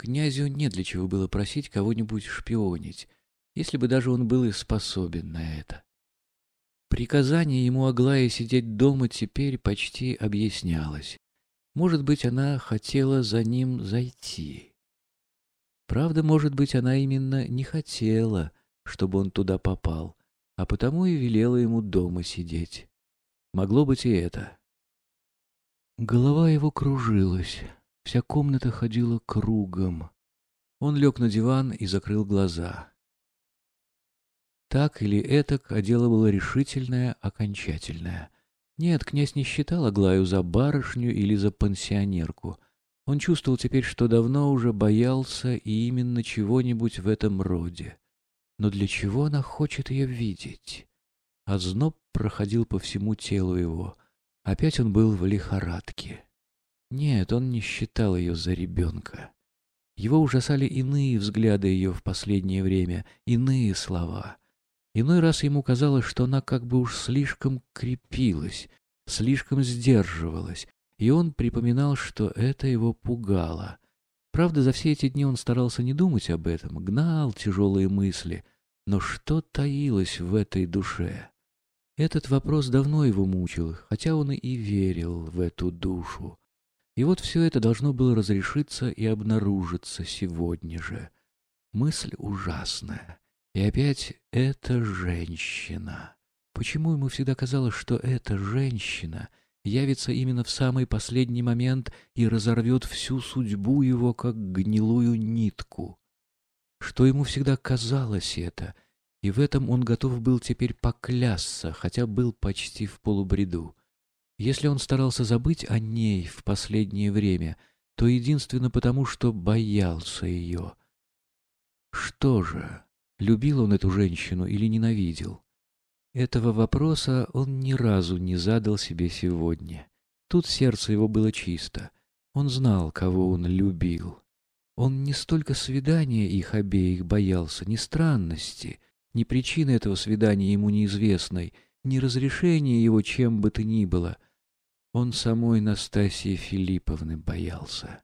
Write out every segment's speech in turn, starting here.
князю не для чего было просить кого-нибудь шпионить, если бы даже он был и способен на это. Приказание ему Аглае сидеть дома теперь почти объяснялось. Может быть, она хотела за ним зайти. Правда, может быть, она именно не хотела, чтобы он туда попал, а потому и велела ему дома сидеть. Могло быть и это. Голова его кружилась, вся комната ходила кругом. Он лег на диван и закрыл глаза. Так или этак, а дело было решительное, окончательное. Нет, князь не считал Аглаю за барышню или за пансионерку. Он чувствовал теперь, что давно уже боялся и именно чего-нибудь в этом роде. Но для чего она хочет ее видеть? Озноб проходил по всему телу его. Опять он был в лихорадке. Нет, он не считал ее за ребенка. Его ужасали иные взгляды ее в последнее время, иные слова. Иной раз ему казалось, что она как бы уж слишком крепилась, слишком сдерживалась, и он припоминал, что это его пугало. Правда, за все эти дни он старался не думать об этом, гнал тяжелые мысли, но что таилось в этой душе? Этот вопрос давно его мучил, хотя он и верил в эту душу. И вот все это должно было разрешиться и обнаружиться сегодня же. Мысль ужасная. И опять эта женщина. Почему ему всегда казалось, что эта женщина явится именно в самый последний момент и разорвет всю судьбу его, как гнилую нитку? Что ему всегда казалось это, и в этом он готов был теперь поклясться, хотя был почти в полубреду. Если он старался забыть о ней в последнее время, то единственно потому, что боялся ее. Что же? любил он эту женщину или ненавидел. Этого вопроса он ни разу не задал себе сегодня. Тут сердце его было чисто. Он знал, кого он любил. Он не столько свидания их обеих боялся, ни странности, ни причины этого свидания ему неизвестной, ни разрешения его чем бы то ни было. Он самой Настасии Филипповны боялся.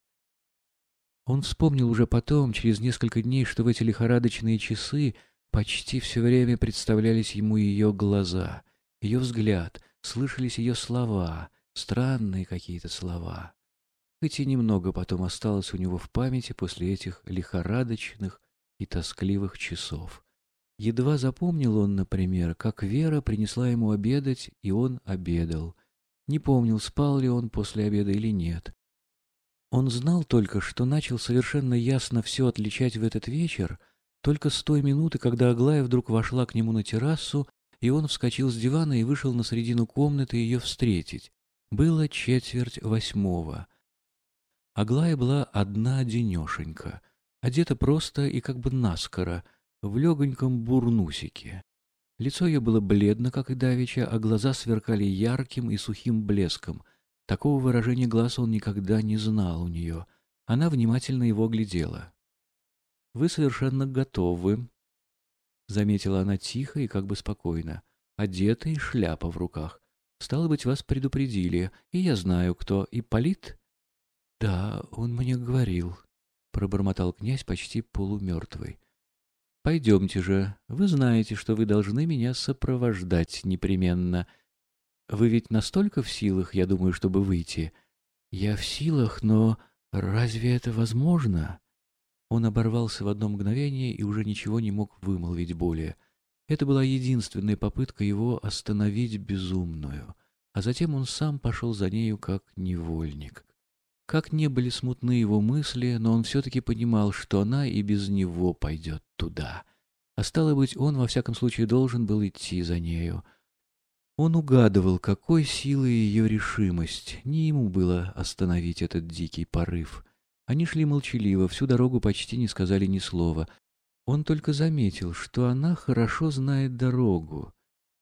Он вспомнил уже потом, через несколько дней, что в эти лихорадочные часы почти все время представлялись ему ее глаза, ее взгляд, слышались ее слова, странные какие-то слова. Хоть и немного потом осталось у него в памяти после этих лихорадочных и тоскливых часов. Едва запомнил он, например, как Вера принесла ему обедать, и он обедал. Не помнил, спал ли он после обеда или нет. Он знал только, что начал совершенно ясно все отличать в этот вечер, только с той минуты, когда Аглая вдруг вошла к нему на террасу, и он вскочил с дивана и вышел на середину комнаты ее встретить. Было четверть восьмого. Аглая была одна денешенька, одета просто и как бы наскоро, в легоньком бурнусике. Лицо ее было бледно, как и давеча, а глаза сверкали ярким и сухим блеском — Такого выражения глаз он никогда не знал у нее. Она внимательно его глядела. «Вы совершенно готовы», — заметила она тихо и как бы спокойно, одета и шляпа в руках. «Стало быть, вас предупредили, и я знаю, кто. Ипполит?» «Да, он мне говорил», — пробормотал князь почти полумертвый. «Пойдемте же. Вы знаете, что вы должны меня сопровождать непременно. Вы ведь настолько в силах, я думаю, чтобы выйти. Я в силах, но разве это возможно? Он оборвался в одно мгновение и уже ничего не мог вымолвить более. Это была единственная попытка его остановить безумную. А затем он сам пошел за нею как невольник. Как не были смутны его мысли, но он все-таки понимал, что она и без него пойдет туда. А стало быть, он, во всяком случае, должен был идти за нею — он угадывал, какой силой ее решимость. Не ему было остановить этот дикий порыв. Они шли молчаливо, всю дорогу почти не сказали ни слова. Он только заметил, что она хорошо знает дорогу.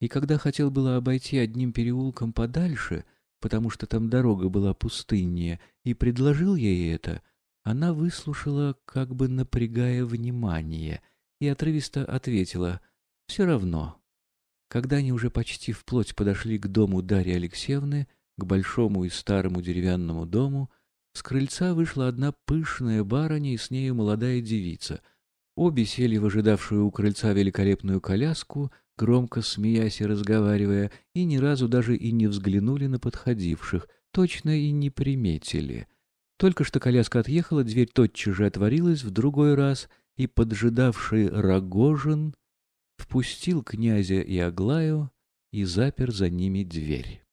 И когда хотел было обойти одним переулком подальше, потому что там дорога была пустыннее, и предложил ей это, она выслушала, как бы напрягая внимание, и отрывисто ответила «Все равно, когда они уже почти вплоть подошли к дому Дарьи Алексеевны, к большому и старому деревянному дому, С крыльца вышла одна пышная барыня и с нею молодая девица. Обе сели в ожидавшую у крыльца великолепную коляску, громко смеясь и разговаривая, и ни разу даже и не взглянули на подходивших, точно и не приметили. Только что коляска отъехала, дверь тотчас же отворилась в другой раз, и поджидавший Рогожин впустил князя и Аглаю и запер за ними дверь.